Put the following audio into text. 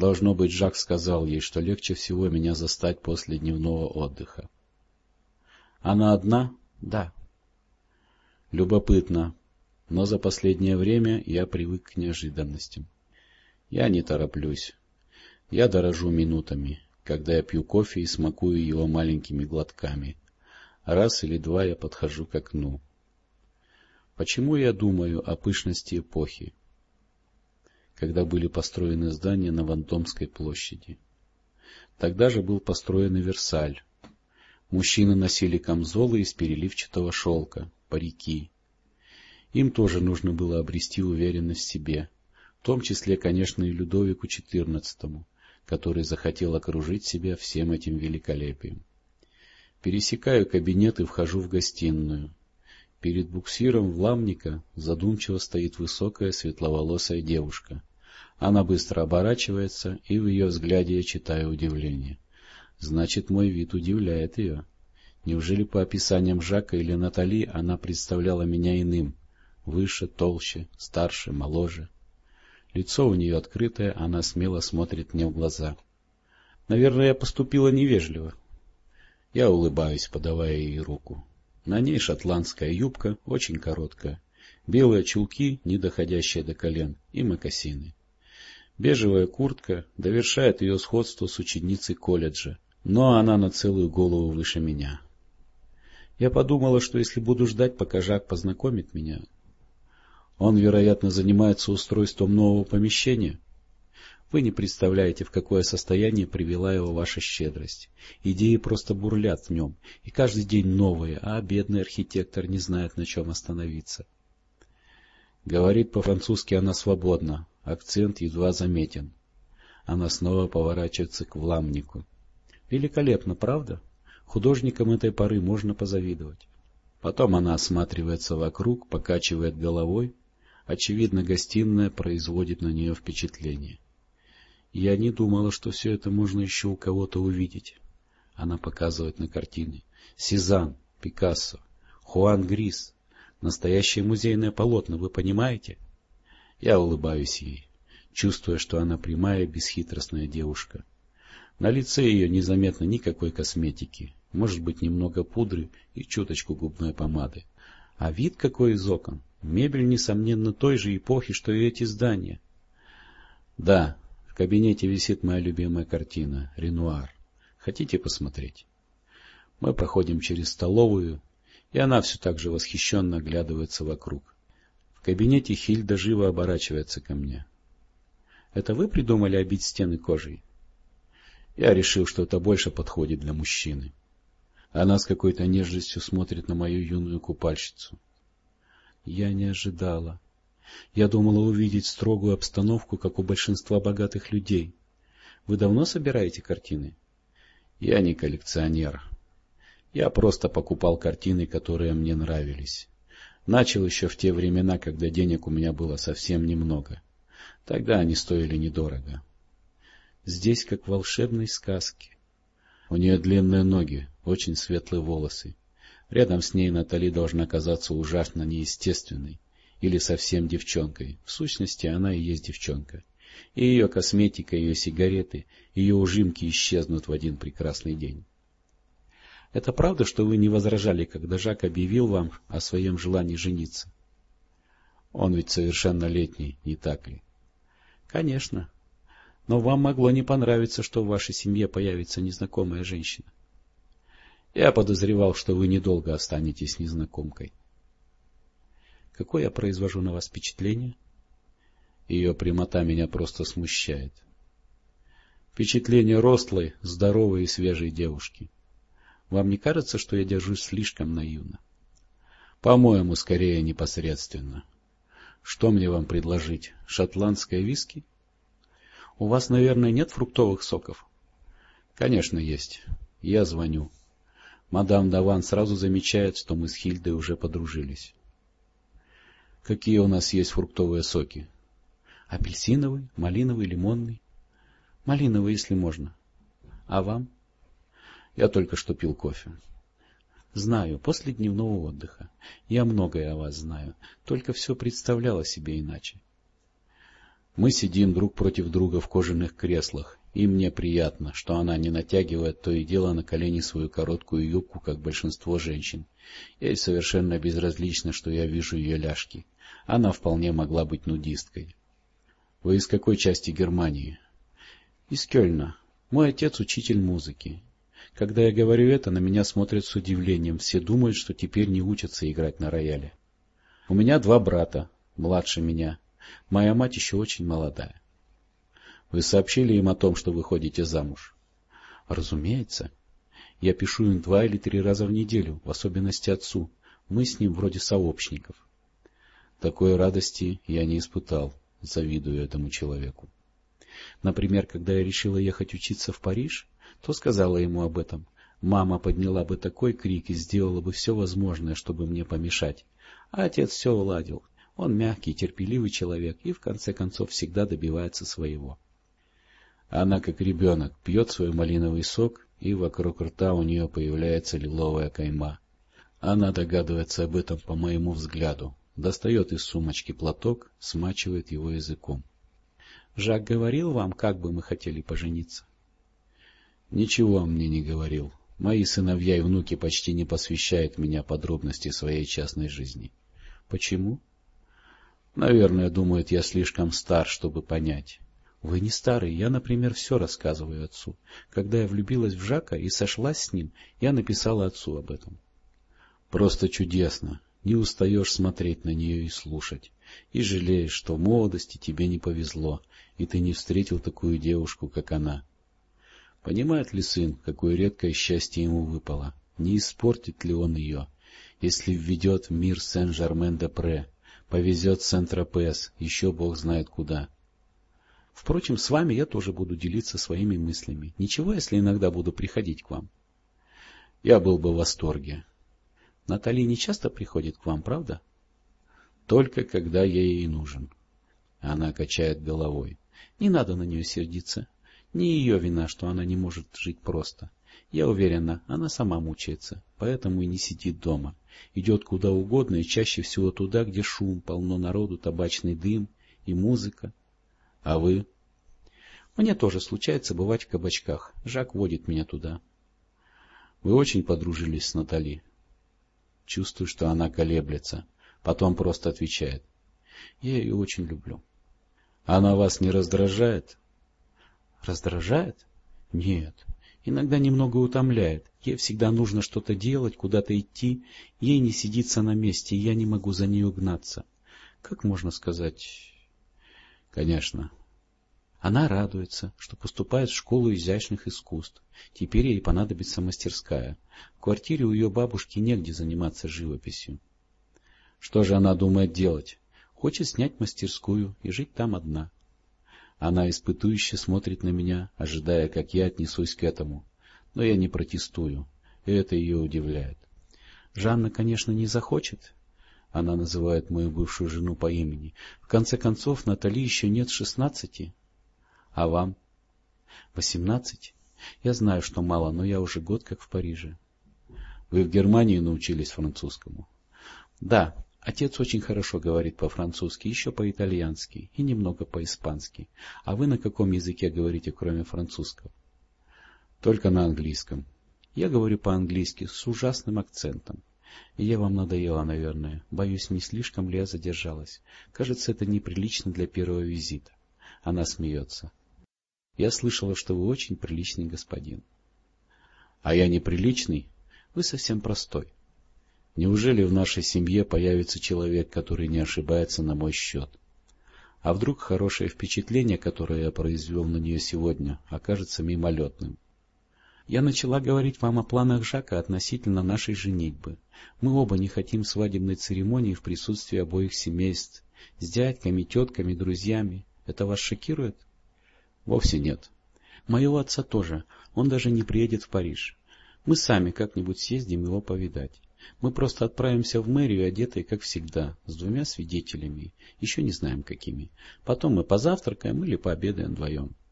Должно быть, Жак сказал ей, что легче всего меня застать после дневного отдыха. Она одна? Да. Любопытно, но за последнее время я привык к неожиданностям. Я не тороплюсь. Я дорожу минутами, когда я пью кофе и смакую его маленькими глотками. Раз или два я подхожу к окну. Почему я думаю о пышности эпохи, когда были построены здания на Вандомской площади? Тогда же был построен и Версаль. Мужчины носили камзолы из переливчатого шелка, парики. Им тоже нужно было обрести уверенность в себе, в том числе, конечно, и Людовику XIV, который захотел окружить себя всем этим великолепием. Пересекаю кабинет и вхожу в гостиную. Перед буксиром Вламника задумчиво стоит высокая светловолосая девушка. Она быстро оборачивается, и в ее взгляде я читаю удивление. Значит, мой вид удивляет ее. Неужели по описаниям Жака или Натали она представляла меня иным? Выше, толще, старше, моложе. Лицо у нее открытое, она смело смотрит мне в глаза. Наверное, я поступила невежливо. Я улыбаюсь, подавая ей руку. На ней шотландская юбка, очень короткая, белые чулки, не доходящие до колен, и мокасины. Бежевая куртка довершает ее сходство с ученицей колледжа, но она на целую голову выше меня. Я подумала, что если буду ждать, пока Жак познакомит меня, он, вероятно, занимается устройством нового помещения. Вы не представляете, в какое состояние привела его ваша щедрость. Идеи просто бурлят в нем, и каждый день новые, а бедный архитектор не знает, на чем остановиться. Говорит по-французски она свободно, акцент едва заметен. Она снова поворачивается к вламнику. Великолепно, правда? Художникам этой поры можно позавидовать. Потом она осматривается вокруг, покачивает головой, Очевидно, гостиная производит на нее впечатление. Я не думала, что все это можно еще у кого-то увидеть. Она показывает на картины. Сезанн, Пикассо, Хуан Грис. Настоящее музейное полотно, вы понимаете? Я улыбаюсь ей, чувствуя, что она прямая, бесхитростная девушка. На лице ее незаметно никакой косметики, может быть, немного пудры и чуточку губной помады. А вид какой из окон! Мебель, несомненно, той же эпохи, что и эти здания. Да, в кабинете висит моя любимая картина «Ренуар». Хотите посмотреть? Мы проходим через столовую, и она все так же восхищенно оглядывается вокруг. В кабинете Хильда живо оборачивается ко мне. — Это вы придумали обить стены кожей? Я решил, что это больше подходит для мужчины. Она с какой-то нежностью смотрит на мою юную купальщицу. Я не ожидала. Я думала увидеть строгую обстановку, как у большинства богатых людей. Вы давно собираете картины? Я не коллекционер. Я просто покупал картины, которые мне нравились. Начал еще в те времена, когда денег у меня было совсем немного. Тогда они стоили недорого. Здесь как в волшебной сказке. У нее длинные ноги, очень светлые волосы. Рядом с ней Натали должна казаться ужасно неестественной или совсем девчонкой. В сущности, она и есть девчонка. И ее косметика, ее сигареты, ее ужимки исчезнут в один прекрасный день. Это правда, что вы не возражали, когда Жак объявил вам о своем желании жениться? Он ведь совершеннолетний, не так ли? Конечно. Но вам могло не понравиться, что в вашей семье появится незнакомая женщина. Я подозревал, что вы недолго останетесь незнакомкой. Какое я произвожу на вас впечатление? Ее прямота меня просто смущает. Впечатление рослой, здоровой и свежей девушки. Вам не кажется, что я держусь слишком наивно? По-моему, скорее непосредственно. Что мне вам предложить? Шотландское виски? У вас, наверное, нет фруктовых соков? Конечно, есть. Я звоню. Мадам Даван сразу замечает, что мы с Хильдой уже подружились. — Какие у нас есть фруктовые соки? — Апельсиновый, малиновый, лимонный. — Малиновый, если можно. — А вам? — Я только что пил кофе. — Знаю, после дневного отдыха. Я многое о вас знаю, только все представляла себе иначе. Мы сидим друг против друга в кожаных креслах, и мне приятно, что она не натягивает то и дело на колени свою короткую юбку, как большинство женщин. Ей совершенно безразлично, что я вижу ее ляжки. Она вполне могла быть нудисткой. — Вы из какой части Германии? — Из Кёльна. Мой отец учитель музыки. Когда я говорю это, на меня смотрят с удивлением. Все думают, что теперь не учатся играть на рояле. У меня два брата, младше меня. Моя мать еще очень молодая. Вы сообщили им о том, что вы ходите замуж? Разумеется. Я пишу им два или три раза в неделю, в особенности отцу. Мы с ним вроде сообщников. Такой радости я не испытал, завидую этому человеку. Например, когда я решила ехать учиться в Париж, то сказала ему об этом. Мама подняла бы такой крик и сделала бы все возможное, чтобы мне помешать. А отец все уладил. Он мягкий, терпеливый человек и, в конце концов, всегда добивается своего. Она, как ребенок, пьет свой малиновый сок, и вокруг рта у нее появляется лиловая кайма. Она догадывается об этом по моему взгляду, достает из сумочки платок, смачивает его языком. Жак говорил вам, как бы мы хотели пожениться? Ничего мне не говорил. Мои сыновья и внуки почти не посвящают меня подробности своей частной жизни. Почему? Наверное, думают, я слишком стар, чтобы понять. Вы не старый. Я, например, все рассказываю отцу. Когда я влюбилась в Жака и сошлась с ним, я написала отцу об этом. Просто чудесно. Не устаешь смотреть на нее и слушать. И жалеешь, что в молодости тебе не повезло, и ты не встретил такую девушку, как она. Понимает ли сын, какое редкое счастье ему выпало? Не испортит ли он ее, если введет в мир Сен-Жермен-де-Пре, повезет Сент-Тропес, еще бог знает куда? Впрочем, с вами я тоже буду делиться своими мыслями. Ничего, если иногда буду приходить к вам? Я был бы в восторге. Натали не часто приходит к вам, правда? Только когда я ей нужен. Она качает головой. Не надо на нее сердиться. Не ее вина, что она не может жить просто. Я уверена, она сама мучается, поэтому и не сидит дома. Идет куда угодно и чаще всего туда, где шум, полно народу, табачный дым и музыка. А вы? Мне тоже случается бывать в кабачках. Жак водит меня туда. Вы очень подружились с Натали? Чувствую, что она колеблется. Потом просто отвечает. Я ее очень люблю. Она вас не раздражает? Раздражает? Нет. Иногда немного утомляет. Ей всегда нужно что-то делать, куда-то идти. Ей не сидится на месте, и я не могу за нее гнаться. Как можно сказать? Конечно. Она радуется, что поступает в школу изящных искусств. Теперь ей понадобится мастерская. В квартире у ее бабушки негде заниматься живописью. Что же она думает делать? Хочет снять мастерскую и жить там одна. Она испытующе смотрит на меня, ожидая, как я отнесусь к этому. Но я не протестую, и это ее удивляет. Жанна, конечно, не захочет. Она называет мою бывшую жену по имени. В конце концов, Натали еще нет шестнадцати. А вам? Восемнадцать? Я знаю, что мало, но я уже год как в Париже. Вы в Германии научились французскому? Да, Отец очень хорошо говорит по-французски, еще по-итальянски и немного по-испански. А вы на каком языке говорите, кроме французского? Только на английском. Я говорю по-английски с ужасным акцентом. Я вам надоела, наверное. Боюсь, не слишком ли я задержалась. Кажется, это неприлично для первого визита. Она смеется. Я слышала, что вы очень приличный господин. А я неприличный? Вы совсем простой. Неужели в нашей семье появится человек, который не ошибается на мой счет? А вдруг хорошее впечатление, которое я произвел на нее сегодня, окажется мимолетным? Я начала говорить вам о планах Жака относительно нашей женитьбы. Мы оба не хотим свадебной церемонии в присутствии обоих семейств, с дядьками, тетками, друзьями. Это вас шокирует? Вовсе нет. Моего отца тоже. Он даже не приедет в Париж. Мы сами как-нибудь съездим его повидать. Мы просто отправимся в мэрию, одетые, как всегда, с двумя свидетелями, еще не знаем какими. Потом мы позавтракаем или пообедаем вдвоем.